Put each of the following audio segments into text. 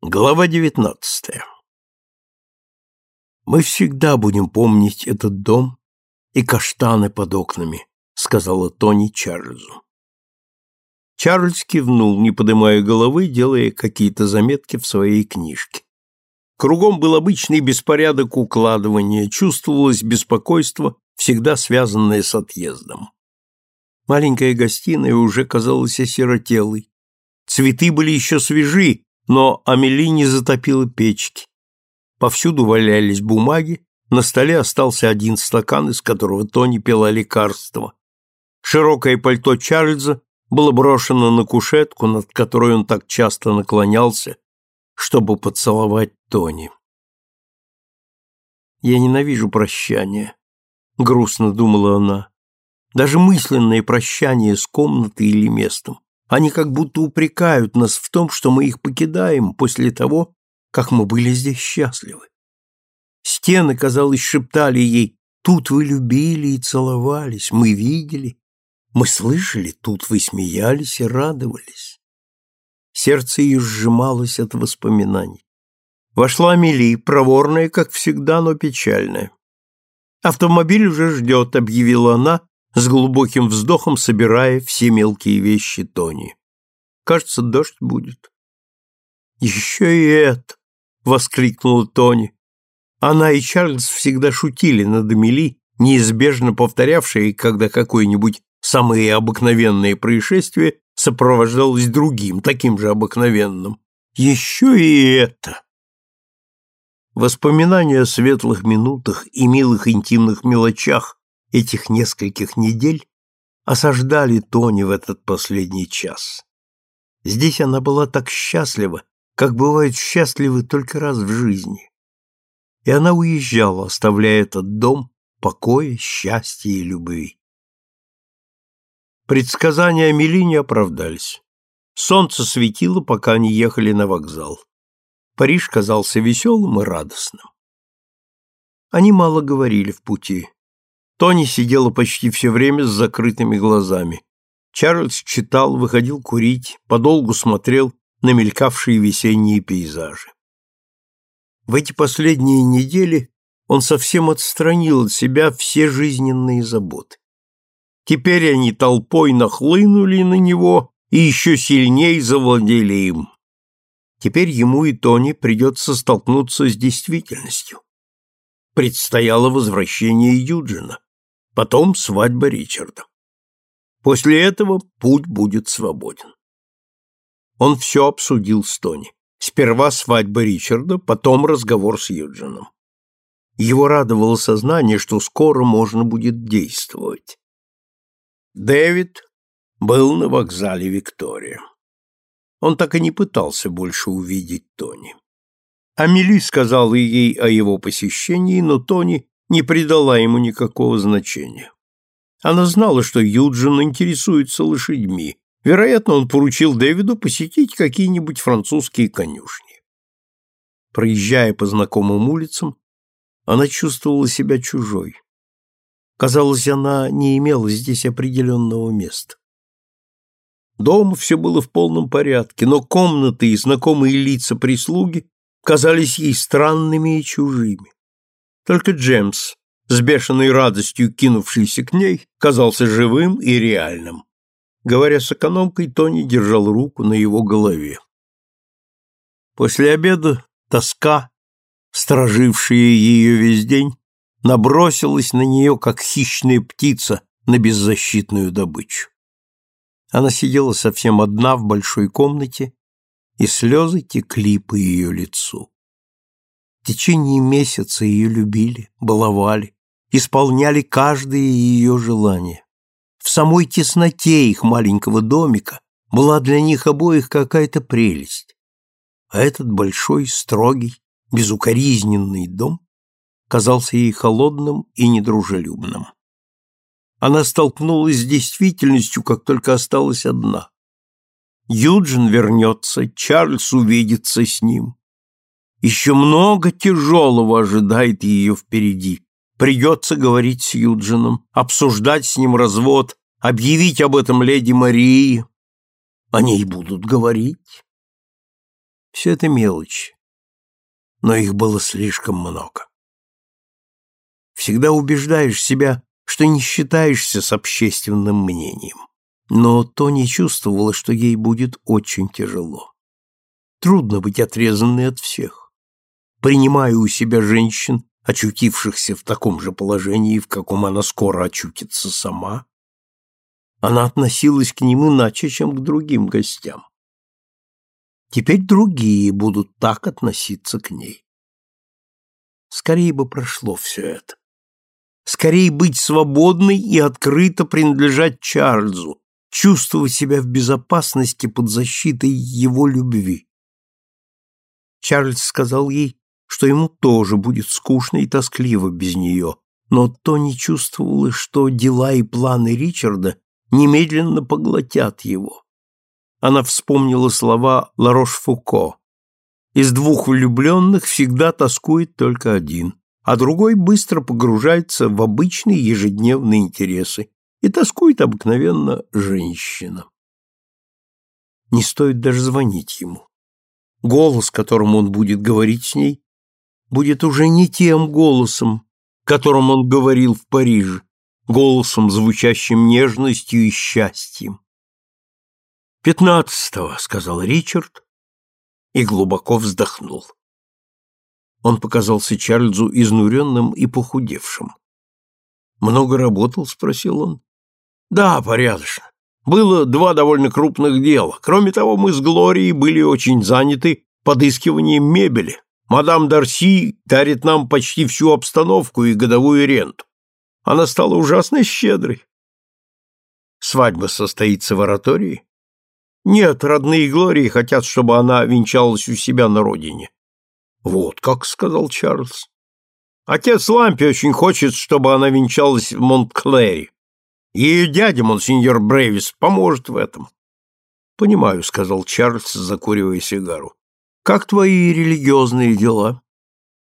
Глава девятнадцатая «Мы всегда будем помнить этот дом и каштаны под окнами», сказала Тони Чарльзу. Чарльз кивнул, не поднимая головы, делая какие-то заметки в своей книжке. Кругом был обычный беспорядок укладывания, чувствовалось беспокойство, всегда связанное с отъездом. Маленькая гостиная уже казалась осиротелой. Цветы были еще свежи, но Амели не затопила печки. Повсюду валялись бумаги, на столе остался один стакан, из которого Тони пила лекарство. Широкое пальто Чарльза было брошено на кушетку, над которой он так часто наклонялся, чтобы поцеловать Тони. «Я ненавижу прощание», — грустно думала она. «Даже мысленное прощание с комнатой или местом. Они как будто упрекают нас в том, что мы их покидаем после того, как мы были здесь счастливы. Стены, казалось, шептали ей, «Тут вы любили и целовались, мы видели, мы слышали, тут вы смеялись и радовались». Сердце ее сжималось от воспоминаний. Вошла Мели, проворная, как всегда, но печальная. «Автомобиль уже ждет», — объявила она, с глубоким вздохом собирая все мелкие вещи Тони. Кажется, дождь будет. Еще и это! воскликнула Тони. Она и Чарльз всегда шутили над Эмили, неизбежно повторявшей, когда какое-нибудь самое обыкновенное происшествие сопровождалось другим, таким же обыкновенным. Еще и это! Воспоминания о светлых минутах и милых интимных мелочах этих нескольких недель осаждали Тони в этот последний час. Здесь она была так счастлива, как бывают счастливы только раз в жизни. И она уезжала, оставляя этот дом покоя, счастья и любви. Предсказания Амели не оправдались. Солнце светило, пока они ехали на вокзал. Париж казался веселым и радостным. Они мало говорили в пути. Тони сидела почти все время с закрытыми глазами. Чарльз читал, выходил курить, подолгу смотрел на мелькавшие весенние пейзажи. В эти последние недели он совсем отстранил от себя все жизненные заботы. Теперь они толпой нахлынули на него и еще сильнее завладели им. Теперь ему и Тони придется столкнуться с действительностью. Предстояло возвращение Юджина потом свадьба Ричарда. После этого путь будет свободен. Он все обсудил с Тони. Сперва свадьба Ричарда, потом разговор с Юджином. Его радовало сознание, что скоро можно будет действовать. Дэвид был на вокзале Виктория. Он так и не пытался больше увидеть Тони. Амели сказала ей о его посещении, но Тони не придала ему никакого значения. Она знала, что Юджин интересуется лошадьми. Вероятно, он поручил Дэвиду посетить какие-нибудь французские конюшни. Проезжая по знакомым улицам, она чувствовала себя чужой. Казалось, она не имела здесь определенного места. Дома все было в полном порядке, но комнаты и знакомые лица прислуги казались ей странными и чужими. Только Джемс, с бешеной радостью кинувшийся к ней, казался живым и реальным. Говоря с экономкой, Тони держал руку на его голове. После обеда тоска, сторожившая ее весь день, набросилась на нее, как хищная птица на беззащитную добычу. Она сидела совсем одна в большой комнате, и слезы текли по ее лицу. В течение месяца ее любили, баловали, исполняли каждое ее желание. В самой тесноте их маленького домика была для них обоих какая-то прелесть. А этот большой, строгий, безукоризненный дом казался ей холодным и недружелюбным. Она столкнулась с действительностью, как только осталась одна. Юджин вернется, Чарльз увидится с ним. Еще много тяжелого ожидает ее впереди. Придется говорить с Юджином, обсуждать с ним развод, объявить об этом леди Марии. О ней будут говорить. Все это мелочи, но их было слишком много. Всегда убеждаешь себя, что не считаешься с общественным мнением. Но Тони чувствовала, что ей будет очень тяжело. Трудно быть отрезанной от всех. Принимая у себя женщин, очутившихся в таком же положении, в каком она скоро очутится сама, она относилась к ним иначе, чем к другим гостям. Теперь другие будут так относиться к ней. Скорее бы прошло все это. Скорее быть свободной и открыто принадлежать Чарльзу, чувствовать себя в безопасности под защитой его любви. Чарльз сказал ей, что ему тоже будет скучно и тоскливо без нее, но Тони чувствовала, что дела и планы Ричарда немедленно поглотят его. Она вспомнила слова Ларош-Фуко. Из двух влюбленных всегда тоскует только один, а другой быстро погружается в обычные ежедневные интересы и тоскует обыкновенно женщина. Не стоит даже звонить ему. Голос, которым он будет говорить с ней, будет уже не тем голосом, которым он говорил в Париже, голосом, звучащим нежностью и счастьем. «Пятнадцатого», — сказал Ричард и глубоко вздохнул. Он показался Чарльзу изнуренным и похудевшим. «Много работал?» — спросил он. «Да, порядочно. Было два довольно крупных дела. Кроме того, мы с Глорией были очень заняты подыскиванием мебели. Мадам Дарси дарит нам почти всю обстановку и годовую ренту. Она стала ужасно щедрой. Свадьба состоится в оратории? Нет, родные Глории хотят, чтобы она венчалась у себя на родине. Вот как, сказал Чарльз. Отец Лампи очень хочет, чтобы она венчалась в Монтклэре. Ее дядя, монсеньор Брейвис, поможет в этом. Понимаю, сказал Чарльз, закуривая сигару. Как твои религиозные дела?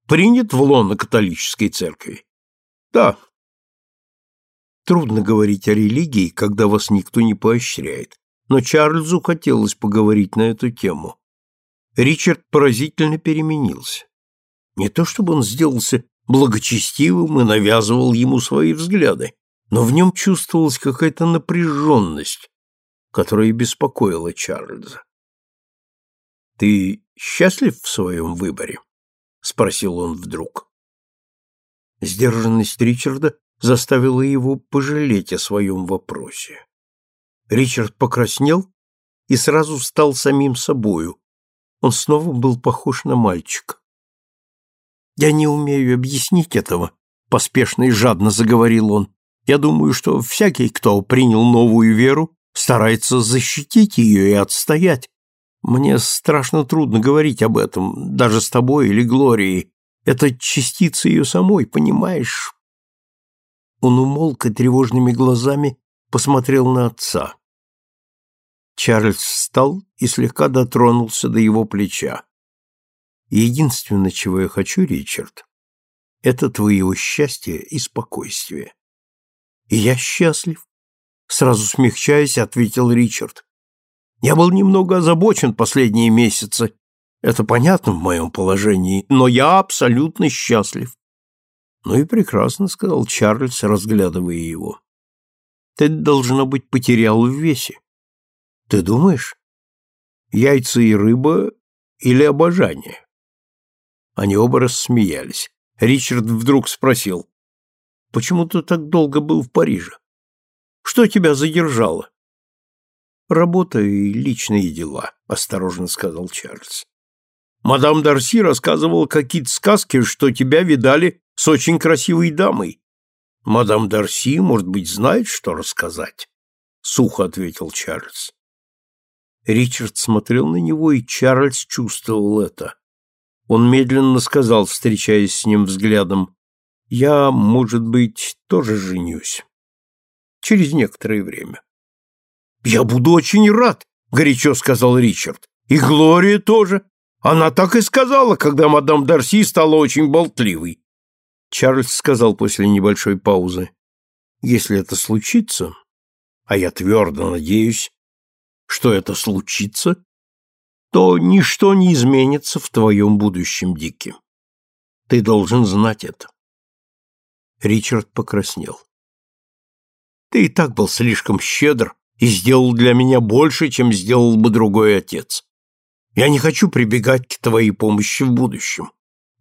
Принят в лоно католической церкви? Да, Трудно говорить о религии, когда вас никто не поощряет, но Чарльзу хотелось поговорить на эту тему. Ричард поразительно переменился. Не то чтобы он сделался благочестивым и навязывал ему свои взгляды, но в нем чувствовалась какая-то напряженность, которая беспокоила Чарльза. «Ты счастлив в своем выборе?» — спросил он вдруг. Сдержанность Ричарда заставило его пожалеть о своем вопросе. Ричард покраснел и сразу стал самим собою. Он снова был похож на мальчика. «Я не умею объяснить этого», — поспешно и жадно заговорил он. «Я думаю, что всякий, кто принял новую веру, старается защитить ее и отстоять. Мне страшно трудно говорить об этом, даже с тобой или Глорией. Это частица ее самой, понимаешь? Он умолк и тревожными глазами посмотрел на отца. Чарльз встал и слегка дотронулся до его плеча. «Единственное, чего я хочу, Ричард, это твоего счастья и спокойствия». «И я счастлив», — сразу смягчаясь, ответил Ричард. «Я был немного озабочен последние месяцы. Это понятно в моем положении, но я абсолютно счастлив. Ну и прекрасно, сказал Чарльз, разглядывая его. Ты, должно быть, потерял в весе. Ты думаешь? Яйца и рыба или обожание? Они оба рассмеялись. Ричард вдруг спросил. Почему ты так долго был в Париже? Что тебя задержало? Работа и личные дела, осторожно сказал Чарльз. Мадам Дарси рассказывала какие-то сказки, что тебя видали с очень красивой дамой. Мадам Дарси, может быть, знает, что рассказать, сухо ответил Чарльз. Ричард смотрел на него, и Чарльз чувствовал это. Он медленно сказал, встречаясь с ним взглядом, «Я, может быть, тоже женюсь. Через некоторое время». «Я буду очень рад», — горячо сказал Ричард. «И Глория тоже. Она так и сказала, когда мадам Дарси стала очень болтливой. Чарльз сказал после небольшой паузы, «Если это случится, а я твердо надеюсь, что это случится, то ничто не изменится в твоем будущем, Дикки. Ты должен знать это. Ричард покраснел. Ты и так был слишком щедр и сделал для меня больше, чем сделал бы другой отец. Я не хочу прибегать к твоей помощи в будущем.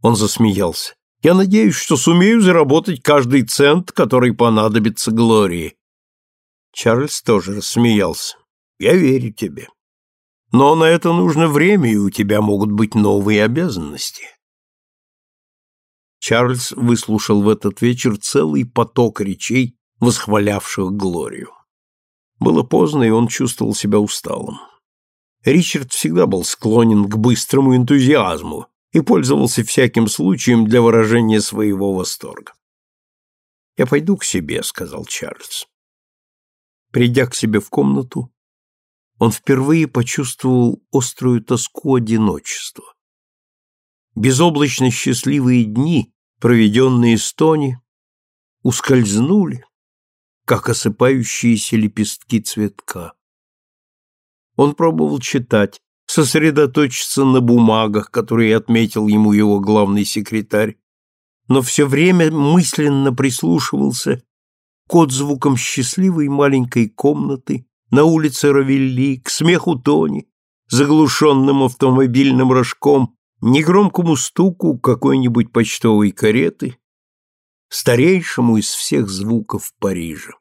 Он засмеялся. Я надеюсь, что сумею заработать каждый цент, который понадобится Глории. Чарльз тоже рассмеялся. Я верю тебе. Но на это нужно время, и у тебя могут быть новые обязанности. Чарльз выслушал в этот вечер целый поток речей, восхвалявших Глорию. Было поздно, и он чувствовал себя усталым. Ричард всегда был склонен к быстрому энтузиазму и пользовался всяким случаем для выражения своего восторга. «Я пойду к себе», — сказал Чарльз. Придя к себе в комнату, он впервые почувствовал острую тоску одиночества. Безоблачно счастливые дни, проведенные с Тони, ускользнули, как осыпающиеся лепестки цветка. Он пробовал читать, сосредоточиться на бумагах, которые отметил ему его главный секретарь, но все время мысленно прислушивался к отзвукам счастливой маленькой комнаты на улице Равелли, к смеху Тони, заглушенным автомобильным рожком, негромкому стуку какой-нибудь почтовой кареты, старейшему из всех звуков Парижа.